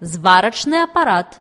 Зварочный аппарат.